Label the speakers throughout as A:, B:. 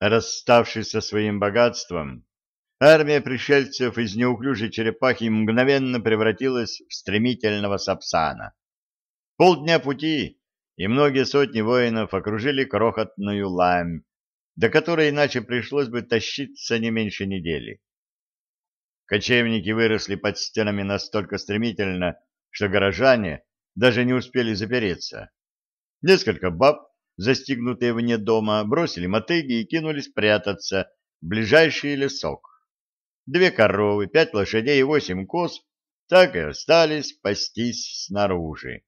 A: Расставшись со своим богатством, армия пришельцев из неуклюжей черепахи мгновенно превратилась в стремительного сапсана. Полдня пути, и многие сотни воинов окружили крохотную ламь, до которой иначе пришлось бы тащиться не меньше недели. Кочевники выросли под стенами настолько стремительно, что горожане даже не успели запереться. Несколько баб, застигнутые вне дома, бросили мотыги и кинулись прятаться в ближайший лесок. Две коровы, пять лошадей и восемь коз так и остались пастись снаружи.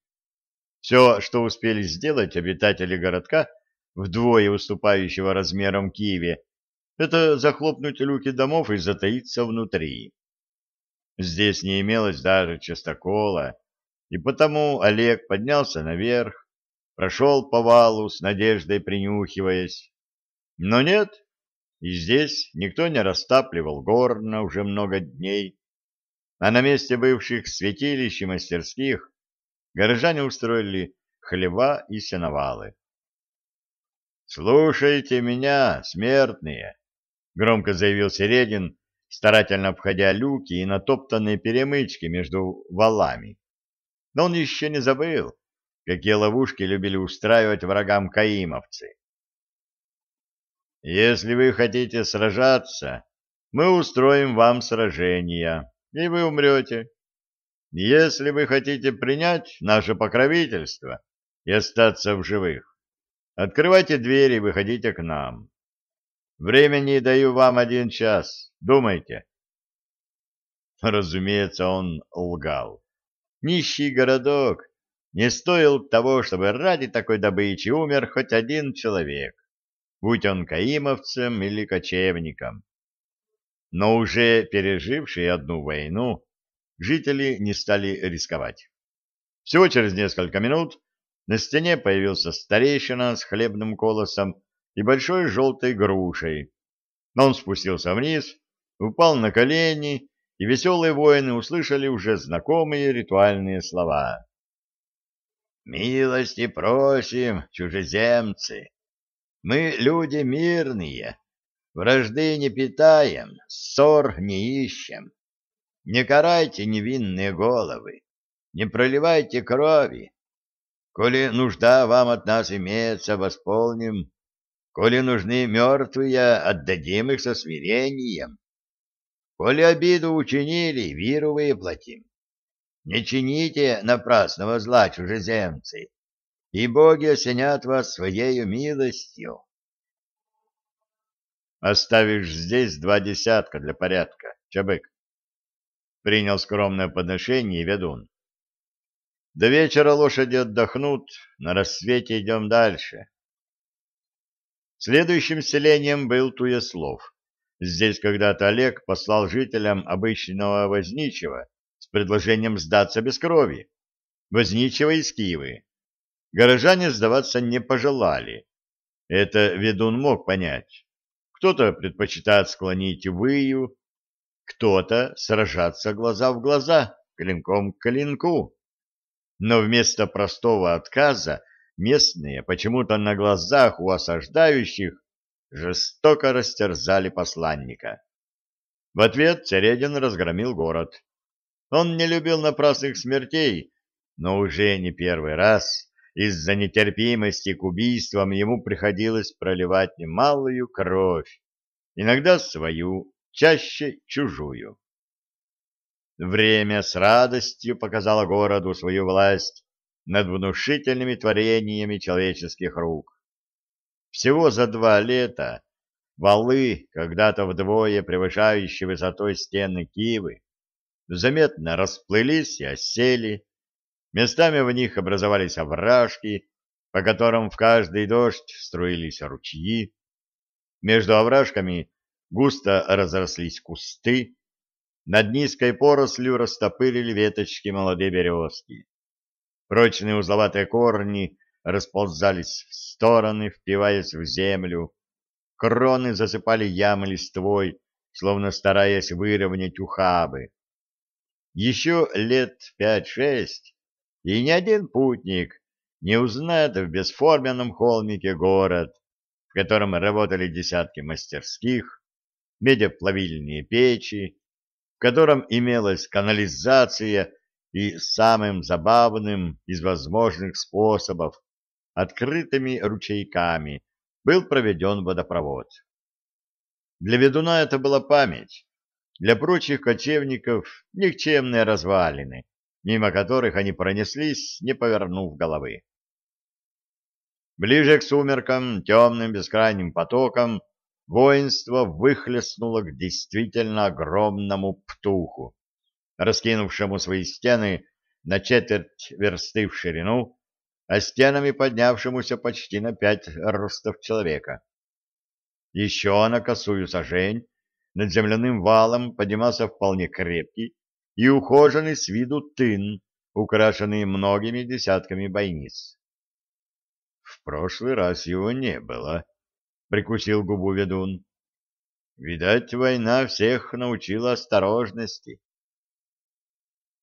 A: Все, что успели сделать обитатели городка, вдвое уступающего размерам Киеве, это захлопнуть люки домов и затаиться внутри. Здесь не имелось даже частокола, и потому Олег поднялся наверх, прошел по валу с надеждой принюхиваясь. Но нет, и здесь никто не растапливал горно уже много дней, а на месте бывших святилищ и мастерских горожане устроили хлеба и сеновалы. «Слушайте меня, смертные!» — громко заявил Середин, старательно обходя люки и натоптанные перемычки между валами. Но он еще не забыл, какие ловушки любили устраивать врагам каимовцы. «Если вы хотите сражаться, мы устроим вам сражение, и вы умрете. Если вы хотите принять наше покровительство и остаться в живых, открывайте двери и выходите к нам. Времени даю вам один час. Думайте. Разумеется, он лгал. Нищий городок не стоил того, чтобы ради такой добычи умер хоть один человек, будь он каимовцем или кочевником. Но уже переживший одну войну, жители не стали рисковать. Всего через несколько минут на стене появился старейшина с хлебным колосом и большой желтой грушей. Он спустился вниз, упал на колени, и веселые воины услышали уже знакомые ритуальные слова. «Милости просим, чужеземцы! Мы люди мирные, вражды не питаем, ссор не ищем. Не карайте невинные головы, не проливайте крови. Коли нужда вам от нас имеется, восполним. Коли нужны мертвые, отдадим их со смирением. Коли обиду учинили, виру выплатим. Не чините напрасного зла, чужеземцы, и боги осенят вас своею милостью. Оставишь здесь два десятка для порядка, Чабык принял скромное подношение ведун. До вечера лошади отдохнут, на рассвете идем дальше. Следующим селением был Туеслов. Здесь когда-то Олег послал жителям обычного Возничего предложением сдаться без крови. Возничего из Киевы. Горожане сдаваться не пожелали. Это ведун мог понять. Кто-то предпочитает склонить выю, кто-то сражаться глаза в глаза, клинком к клинку. Но вместо простого отказа местные почему-то на глазах у осаждающих жестоко растерзали посланника. В ответ Цередин разгромил город. Он не любил напрасных смертей, но уже не первый раз из-за нетерпимости к убийствам ему приходилось проливать немалую кровь, иногда свою, чаще чужую. Время с радостью показало городу свою власть над внушительными творениями человеческих рук. Всего за два лета валы, когда-то вдвое превышающие высотой стены Киевы, заметно расплылись и осели, местами в них образовались овражки, по которым в каждый дождь струились ручьи. Между овражками густо разрослись кусты, над низкой порослью растопырили веточки молодые березки. Прочные узловатые корни расползались в стороны, впиваясь в землю. Кроны засыпали ямы листвой, словно стараясь выровнять ухабы. Еще лет пять-шесть, и ни один путник не узнает в бесформенном холмике город, в котором работали десятки мастерских, медеплавильные печи, в котором имелась канализация и самым забавным из возможных способов открытыми ручейками был проведен водопровод. Для ведуна это была память, для прочих кочевников никчемные развалины, мимо которых они пронеслись, не повернув головы. Ближе к сумеркам, темным бескрайним потоком, воинство выхлестнуло к действительно огромному птуху, раскинувшему свои стены на четверть версты в ширину, а стенами поднявшемуся почти на пять ростов человека. Еще на косую сажень над земляным валом поднимался вполне крепкий и ухоженный с виду тын, украшенный многими десятками бойниц. В прошлый раз его не было, — прикусил губу ведун. Видать, война всех научила осторожности.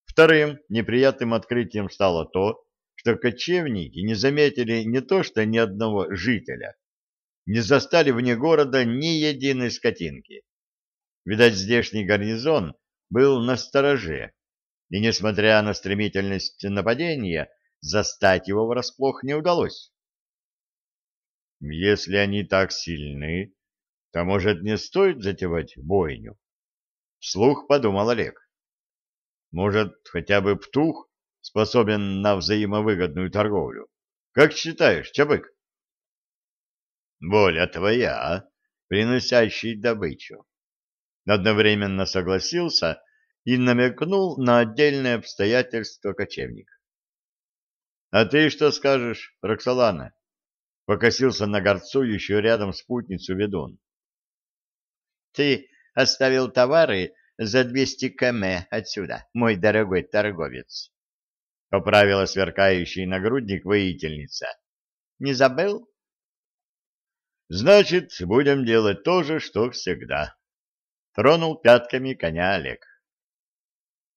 A: Вторым неприятным открытием стало то, что кочевники не заметили не то что ни одного жителя, не застали вне города ни единой скотинки. Видать, здешний гарнизон был на стороже, и, несмотря на стремительность нападения, застать его врасплох не удалось. Если они так сильны, то, может, не стоит затевать бойню? Вслух подумал Олег. Может, хотя бы Птух способен на взаимовыгодную торговлю? Как считаешь, Чабык? Воля твоя, приносящий добычу. Одновременно согласился и намекнул на отдельные обстоятельства кочевник. — А ты что скажешь, Роксолана? — покосился на горцующую рядом спутницу ведун. — Ты оставил товары за двести км отсюда, мой дорогой торговец. — поправила сверкающий нагрудник воительница. — Не забыл? — Значит, будем делать то же, что всегда. Тронул пятками коня Олег.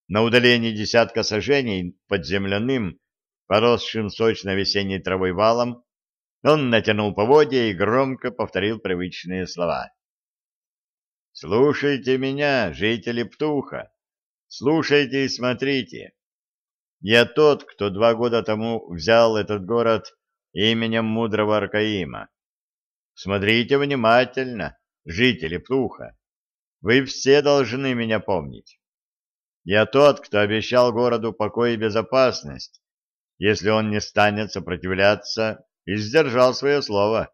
A: На удалении десятка сажений под земляным, поросшим сочно весенней травой валом, он натянул поводья и громко повторил привычные слова. «Слушайте меня, жители Птуха! Слушайте и смотрите! Я тот, кто два года тому взял этот город именем мудрого Аркаима. Смотрите внимательно, жители Птуха! Вы все должны меня помнить. Я тот, кто обещал городу покой и безопасность, если он не станет сопротивляться и сдержал свое слово.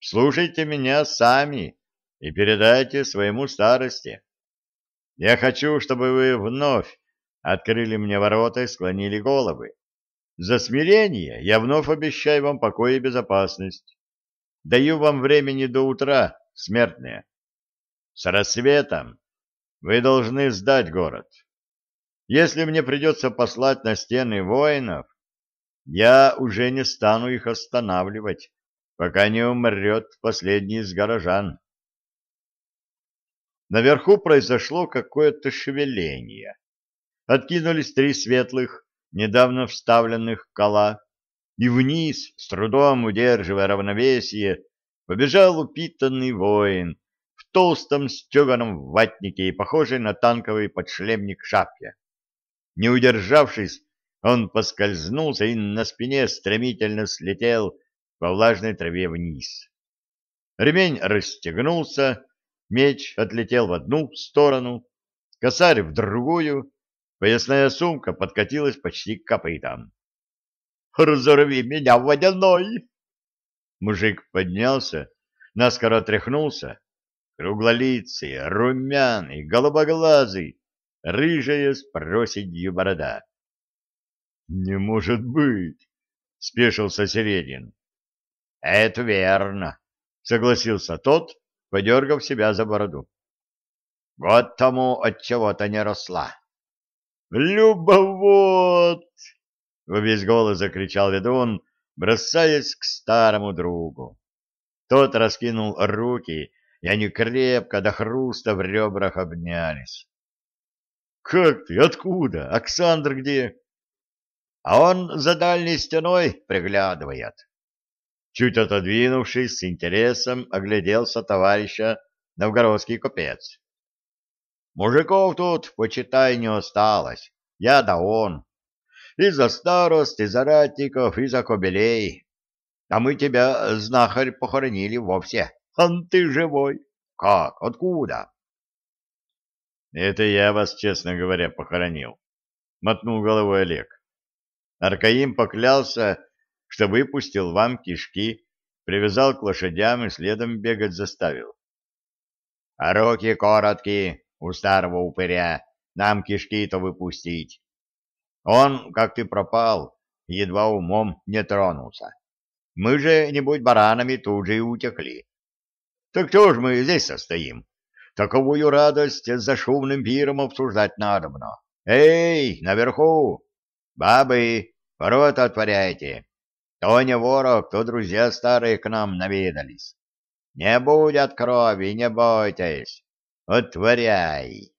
A: Слушайте меня сами и передайте своему старости. Я хочу, чтобы вы вновь открыли мне ворота и склонили головы. За смирение я вновь обещаю вам покой и безопасность. Даю вам времени до утра, смертные. С рассветом вы должны сдать город. Если мне придется послать на стены воинов, я уже не стану их останавливать, пока не умрет последний из горожан. Наверху произошло какое-то шевеление. Откинулись три светлых, недавно вставленных кола, и вниз, с трудом удерживая равновесие, побежал упитанный воин, толстом стеганом ватнике и похожей на танковый подшлемник шапке. Не удержавшись, он поскользнулся и на спине стремительно слетел по влажной траве вниз. Ремень расстегнулся, меч отлетел в одну сторону, косарь в другую, поясная сумка подкатилась почти к копытам. «Разорви меня водяной!» Мужик поднялся, наскоро тряхнулся, круглолицый, румяный, голубоглазый, рыжая с проседью борода. — Не может быть! — спешился Середин. — Это верно, — согласился тот, подергав себя за бороду. — Год тому от чего-то не росла. — Любовод! — во весь голос закричал ведун, бросаясь к старому другу. Тот раскинул руки и они крепко до хруста в ребрах обнялись. — Как ты? Откуда? Оксандр где? — А он за дальней стеной приглядывает. Чуть отодвинувшись, с интересом огляделся товарища новгородский купец. Мужиков тут, почитай, не осталось. Я да он. И за старост, и за ратников, и за кобелей. А мы тебя, знахарь, похоронили вовсе. Ан ты живой. Как? Откуда? Это я вас, честно говоря, похоронил. Мотнул головой Олег. Аркаим поклялся, что выпустил вам кишки, привязал к лошадям и следом бегать заставил. — А руки короткие у старого упыря, нам кишки-то выпустить. Он, как ты пропал, едва умом не тронулся. Мы же, не будь баранами, тут же и утекли. Так что ж мы здесь состоим? Таковую радость за шумным пиром обсуждать надобно. Эй, наверху! Бабы, ворота отворяйте. То не ворог, то друзья старые к нам наведались. Не будет крови, не бойтесь. Отворяй.